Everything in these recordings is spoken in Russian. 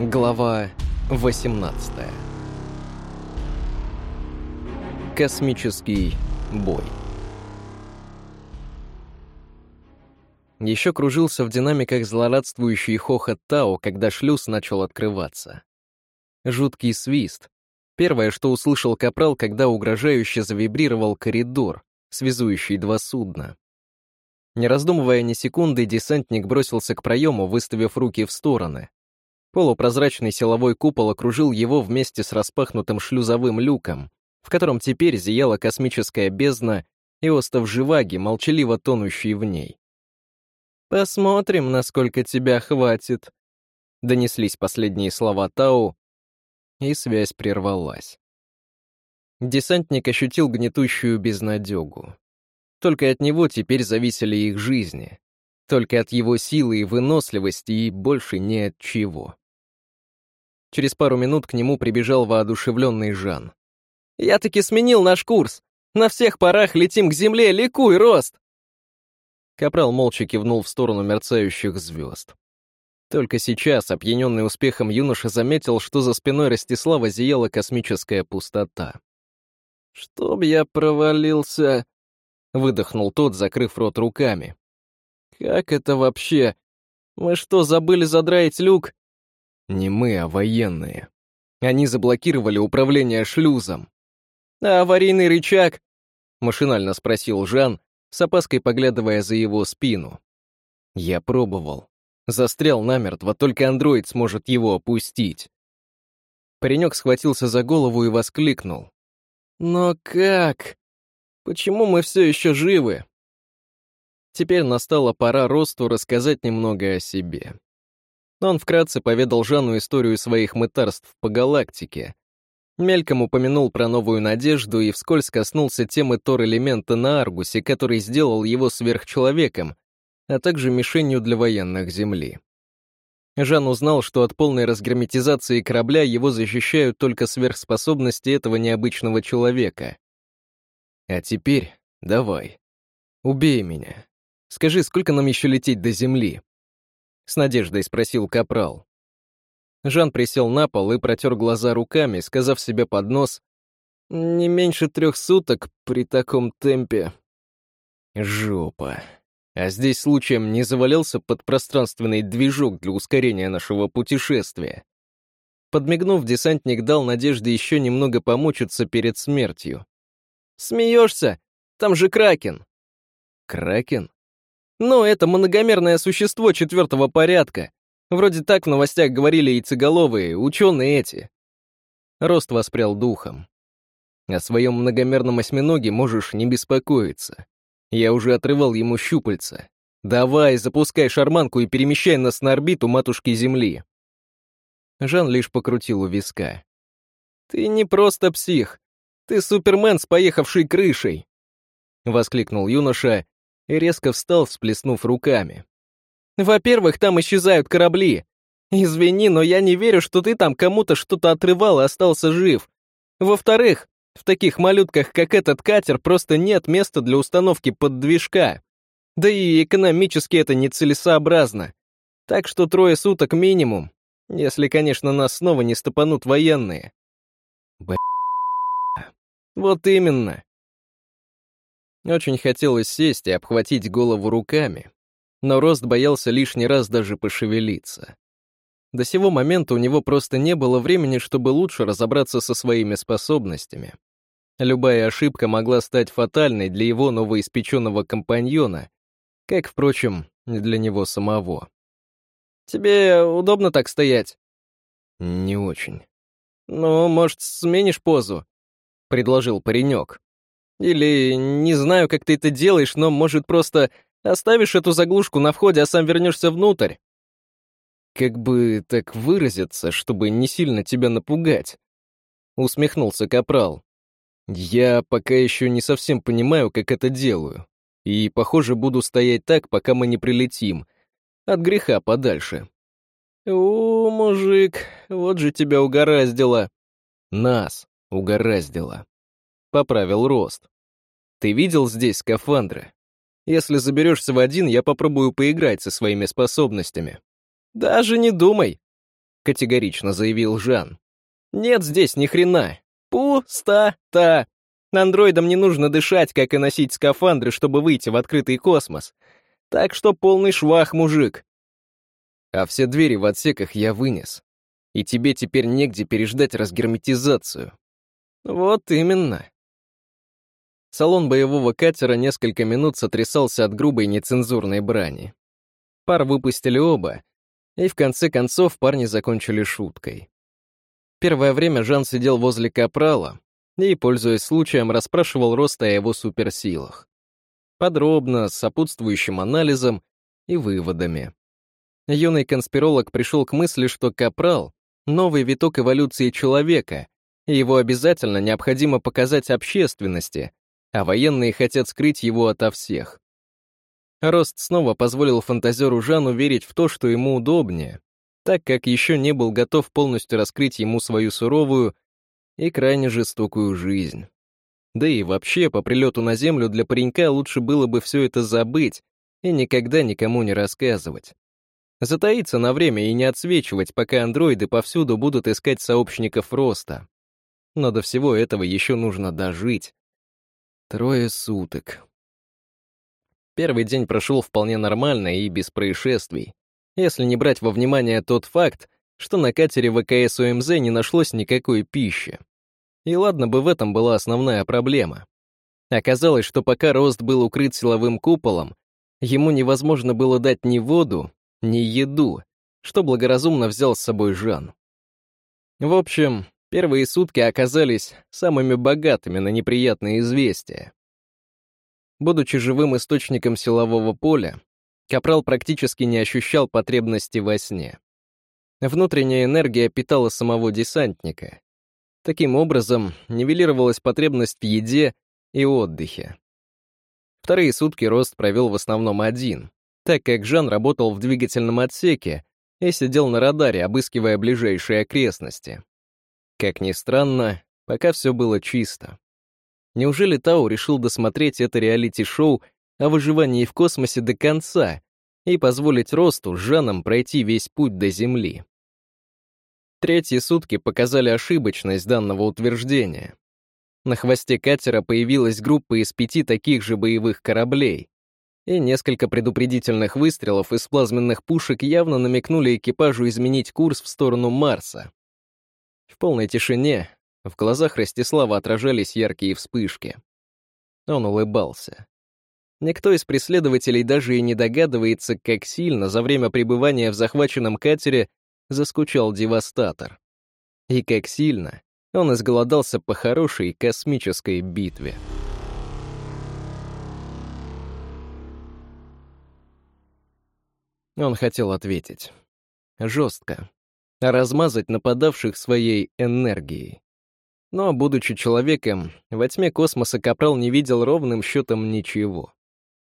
Глава 18 Космический бой Еще кружился в динамиках злорадствующий хохот Тао, когда шлюз начал открываться. Жуткий свист. Первое, что услышал Капрал, когда угрожающе завибрировал коридор, связующий два судна. Не раздумывая ни секунды, десантник бросился к проему, выставив руки в стороны. Полупрозрачный силовой купол окружил его вместе с распахнутым шлюзовым люком, в котором теперь зияла космическая бездна и остов Живаги, молчаливо тонущий в ней. «Посмотрим, насколько тебя хватит», — донеслись последние слова Тау, и связь прервалась. Десантник ощутил гнетущую безнадегу. Только от него теперь зависели их жизни. Только от его силы и выносливости и больше ни от чего. Через пару минут к нему прибежал воодушевленный Жан. «Я таки сменил наш курс! На всех парах летим к земле, ликуй, Рост!» Капрал молча кивнул в сторону мерцающих звезд. Только сейчас, опьяненный успехом юноша, заметил, что за спиной Ростислава зияла космическая пустота. «Чтоб я провалился...» — выдохнул тот, закрыв рот руками. «Как это вообще? Мы что, забыли задраить люк?» «Не мы, а военные. Они заблокировали управление шлюзом». «А аварийный рычаг?» — машинально спросил Жан, с опаской поглядывая за его спину. «Я пробовал. Застрял намертво, только андроид сможет его опустить». Паренек схватился за голову и воскликнул. «Но как?» Почему мы все еще живы? Теперь настала пора Росту рассказать немного о себе. Он вкратце поведал Жанну историю своих мытарств по галактике. Мельком упомянул про новую надежду и вскользь коснулся темы Тор-элемента на Аргусе, который сделал его сверхчеловеком, а также мишенью для военных Земли. Жан узнал, что от полной разгерметизации корабля его защищают только сверхспособности этого необычного человека. А теперь давай. Убей меня. Скажи, сколько нам еще лететь до земли?» С надеждой спросил Капрал. Жан присел на пол и протер глаза руками, сказав себе под нос, «Не меньше трех суток при таком темпе». «Жопа. А здесь случаем не завалялся подпространственный движок для ускорения нашего путешествия?» Подмигнув, десантник дал Надежде еще немного помучиться перед смертью. Смеешься? Там же Кракен. Кракен? Ну, это многомерное существо четвертого порядка. Вроде так в новостях говорили яйцеголовые, ученые эти. Рост воспрял духом. О своем многомерном осьминоге можешь не беспокоиться. Я уже отрывал ему щупальца. Давай, запускай шарманку и перемещай нас на орбиту матушки Земли. Жан лишь покрутил у виска. Ты не просто псих. «Ты супермен с поехавшей крышей!» — воскликнул юноша и резко встал, всплеснув руками. «Во-первых, там исчезают корабли. Извини, но я не верю, что ты там кому-то что-то отрывал и остался жив. Во-вторых, в таких малютках, как этот катер, просто нет места для установки поддвижка. Да и экономически это нецелесообразно. Так что трое суток минимум, если, конечно, нас снова не стопанут военные. Б***. Вот именно. Очень хотелось сесть и обхватить голову руками, но Рост боялся лишний раз даже пошевелиться. До сего момента у него просто не было времени, чтобы лучше разобраться со своими способностями. Любая ошибка могла стать фатальной для его новоиспеченного компаньона, как, впрочем, для него самого. «Тебе удобно так стоять?» «Не очень». «Ну, может, сменишь позу?» предложил паренек. Или не знаю, как ты это делаешь, но, может, просто оставишь эту заглушку на входе, а сам вернешься внутрь. Как бы так выразиться, чтобы не сильно тебя напугать? Усмехнулся Капрал. Я пока еще не совсем понимаю, как это делаю. И, похоже, буду стоять так, пока мы не прилетим. От греха подальше. «О, мужик, вот же тебя угораздило!» «Нас!» Угораздило. Поправил рост. Ты видел здесь скафандры? Если заберешься в один, я попробую поиграть со своими способностями. Даже не думай. — категорично заявил Жан. «Нет здесь ни хрена. Пустота. Андроидам не нужно дышать, как и носить скафандры, чтобы выйти в открытый космос. Так что полный швах, мужик. А все двери в отсеках я вынес. И тебе теперь негде переждать разгерметизацию. Вот именно. Салон боевого катера несколько минут сотрясался от грубой нецензурной брани. Пар выпустили оба, и в конце концов парни закончили шуткой. Первое время Жан сидел возле Капрала и, пользуясь случаем, расспрашивал Роста о его суперсилах. Подробно, с сопутствующим анализом и выводами. Юный конспиролог пришел к мысли, что Капрал — новый виток эволюции человека, и его обязательно необходимо показать общественности, а военные хотят скрыть его ото всех. Рост снова позволил фантазеру Жану верить в то, что ему удобнее, так как еще не был готов полностью раскрыть ему свою суровую и крайне жестокую жизнь. Да и вообще, по прилету на Землю для паренька лучше было бы все это забыть и никогда никому не рассказывать. Затаиться на время и не отсвечивать, пока андроиды повсюду будут искать сообщников роста. Но до всего этого еще нужно дожить. Трое суток. Первый день прошел вполне нормально и без происшествий, если не брать во внимание тот факт, что на катере ВКС ОМЗ не нашлось никакой пищи. И ладно бы в этом была основная проблема. Оказалось, что пока Рост был укрыт силовым куполом, ему невозможно было дать ни воду, ни еду, что благоразумно взял с собой Жан. В общем, первые сутки оказались самыми богатыми на неприятные известия. Будучи живым источником силового поля, Капрал практически не ощущал потребности во сне. Внутренняя энергия питала самого десантника. Таким образом, нивелировалась потребность в еде и отдыхе. Вторые сутки Рост провел в основном один, так как Жан работал в двигательном отсеке и сидел на радаре, обыскивая ближайшие окрестности. Как ни странно, пока все было чисто. Неужели Тау решил досмотреть это реалити-шоу о выживании в космосе до конца и позволить Росту с Жаном пройти весь путь до Земли? Третьи сутки показали ошибочность данного утверждения. На хвосте катера появилась группа из пяти таких же боевых кораблей, и несколько предупредительных выстрелов из плазменных пушек явно намекнули экипажу изменить курс в сторону Марса. В полной тишине в глазах Ростислава отражались яркие вспышки. Он улыбался. Никто из преследователей даже и не догадывается, как сильно за время пребывания в захваченном катере заскучал девастатор. И как сильно он изголодался по хорошей космической битве. Он хотел ответить. Жестко. Размазать нападавших своей энергией. Но, будучи человеком, во тьме космоса Капрал не видел ровным счетом ничего.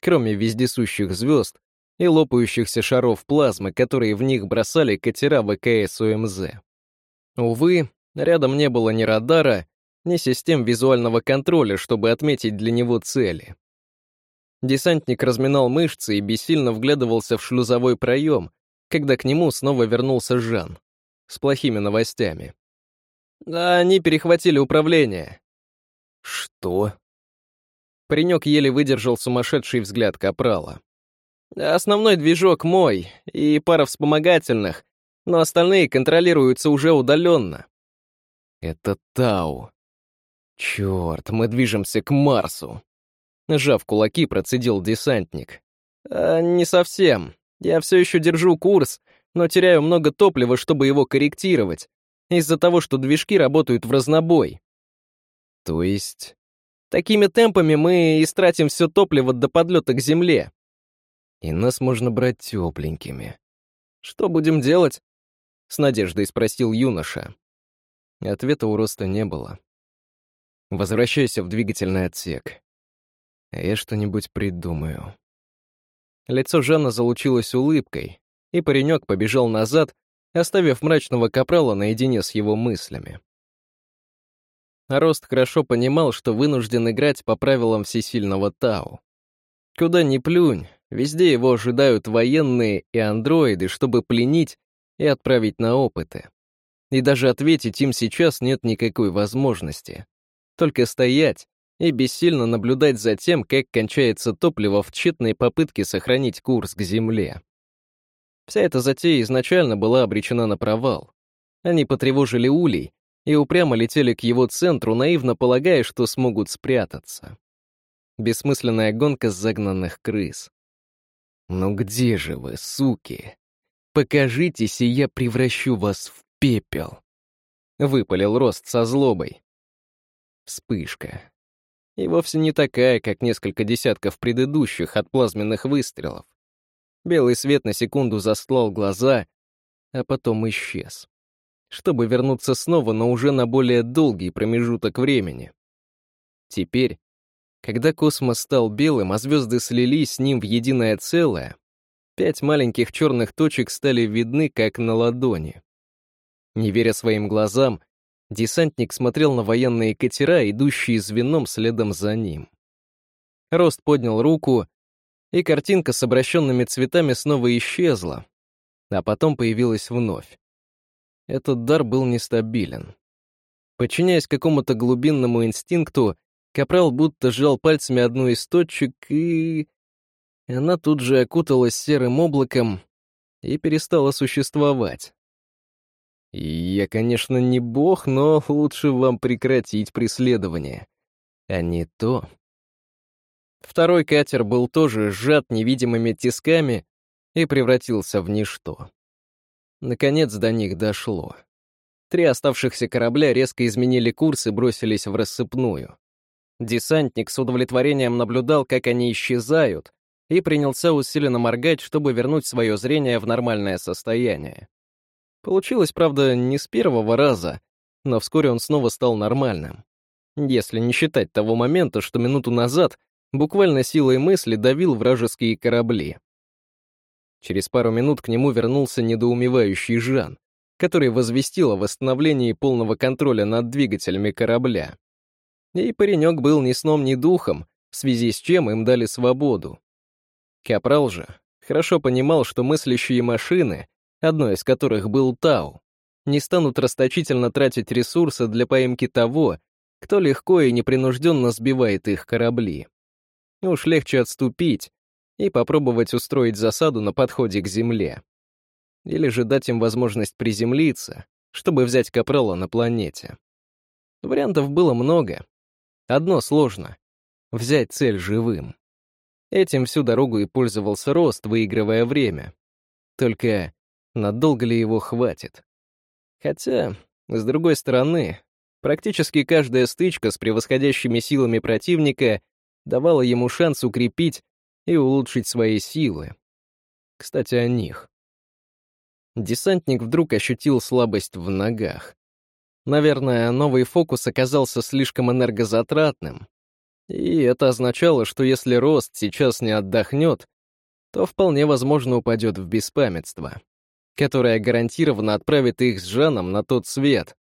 Кроме вездесущих звезд и лопающихся шаров плазмы, которые в них бросали катера ВКС УМЗ. Увы, рядом не было ни радара, ни систем визуального контроля, чтобы отметить для него цели. Десантник разминал мышцы и бессильно вглядывался в шлюзовой проем, когда к нему снова вернулся Жан. С плохими новостями. Они перехватили управление. Что? Паренек еле выдержал сумасшедший взгляд Капрала. Основной движок мой и пара вспомогательных, но остальные контролируются уже удаленно. Это Тау. Черт, мы движемся к Марсу. Сжав кулаки, процедил десантник. «А, «Не совсем. Я все еще держу курс, но теряю много топлива, чтобы его корректировать, из-за того, что движки работают в разнобой». «То есть...» «Такими темпами мы истратим все топливо до подлета к Земле». «И нас можно брать тепленькими». «Что будем делать?» — с надеждой спросил юноша. Ответа у Роста не было. «Возвращайся в двигательный отсек. Я что-нибудь придумаю. Лицо Жанна залучилось улыбкой, и паренек побежал назад, оставив мрачного капрала наедине с его мыслями. Рост хорошо понимал, что вынужден играть по правилам всесильного Тау. Куда ни плюнь, везде его ожидают военные и андроиды, чтобы пленить и отправить на опыты. И даже ответить им сейчас нет никакой возможности. Только стоять и бессильно наблюдать за тем, как кончается топливо в тщетной попытке сохранить курс к Земле. Вся эта затея изначально была обречена на провал. Они потревожили улей и упрямо летели к его центру, наивно полагая, что смогут спрятаться. Бессмысленная гонка загнанных крыс. «Ну где же вы, суки? Покажитесь, и я превращу вас в пепел!» Выпалил Рост со злобой. Вспышка. И вовсе не такая, как несколько десятков предыдущих от плазменных выстрелов. Белый свет на секунду застлал глаза, а потом исчез чтобы вернуться снова, но уже на более долгий промежуток времени. Теперь, когда космос стал белым, а звезды слились с ним в единое целое, пять маленьких черных точек стали видны, как на ладони. Не веря своим глазам, десантник смотрел на военные катера, идущие звеном следом за ним. Рост поднял руку, и картинка с обращенными цветами снова исчезла, а потом появилась вновь. Этот дар был нестабилен. Подчиняясь какому-то глубинному инстинкту, Капрал будто сжал пальцами одну из точек, и... Она тут же окуталась серым облаком и перестала существовать. я, конечно, не бог, но лучше вам прекратить преследование. А не то... Второй катер был тоже сжат невидимыми тисками и превратился в ничто. Наконец до них дошло. Три оставшихся корабля резко изменили курс и бросились в рассыпную. Десантник с удовлетворением наблюдал, как они исчезают, и принялся усиленно моргать, чтобы вернуть свое зрение в нормальное состояние. Получилось, правда, не с первого раза, но вскоре он снова стал нормальным. Если не считать того момента, что минуту назад буквально силой мысли давил вражеские корабли. Через пару минут к нему вернулся недоумевающий Жан, который возвестил о восстановлении полного контроля над двигателями корабля. И паренек был ни сном, ни духом, в связи с чем им дали свободу. Капрал же хорошо понимал, что мыслящие машины, одной из которых был Тау, не станут расточительно тратить ресурсы для поимки того, кто легко и непринужденно сбивает их корабли. Уж легче отступить, и попробовать устроить засаду на подходе к земле. Или же дать им возможность приземлиться, чтобы взять Капрала на планете. Вариантов было много. Одно сложно — взять цель живым. Этим всю дорогу и пользовался Рост, выигрывая время. Только надолго ли его хватит? Хотя, с другой стороны, практически каждая стычка с превосходящими силами противника давала ему шанс укрепить и улучшить свои силы. Кстати, о них. Десантник вдруг ощутил слабость в ногах. Наверное, новый фокус оказался слишком энергозатратным. И это означало, что если Рост сейчас не отдохнет, то вполне возможно упадет в беспамятство, которое гарантированно отправит их с Жаном на тот свет.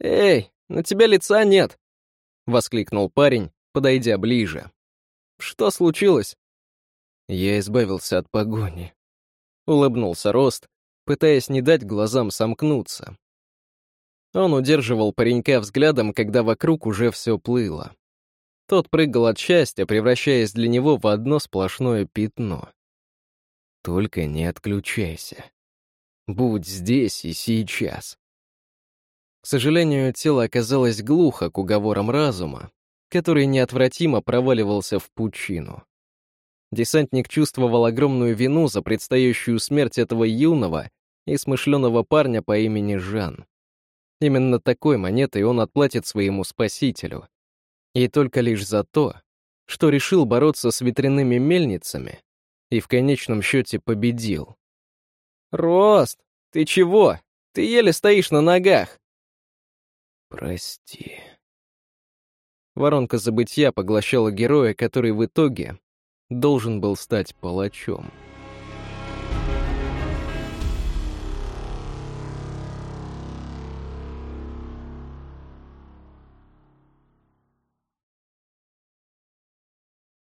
«Эй, на тебя лица нет!» — воскликнул парень, подойдя ближе. «Что случилось?» Я избавился от погони. Улыбнулся Рост, пытаясь не дать глазам сомкнуться. Он удерживал паренька взглядом, когда вокруг уже все плыло. Тот прыгал от счастья, превращаясь для него в одно сплошное пятно. Только не отключайся. Будь здесь и сейчас. К сожалению, тело оказалось глухо к уговорам разума, который неотвратимо проваливался в пучину. Десантник чувствовал огромную вину за предстоящую смерть этого юного и смышленого парня по имени Жан. Именно такой монетой он отплатит своему спасителю. И только лишь за то, что решил бороться с ветряными мельницами и в конечном счете победил. «Рост, ты чего? Ты еле стоишь на ногах!» «Прости». Воронка забытья поглощала героя, который в итоге должен был стать палачом.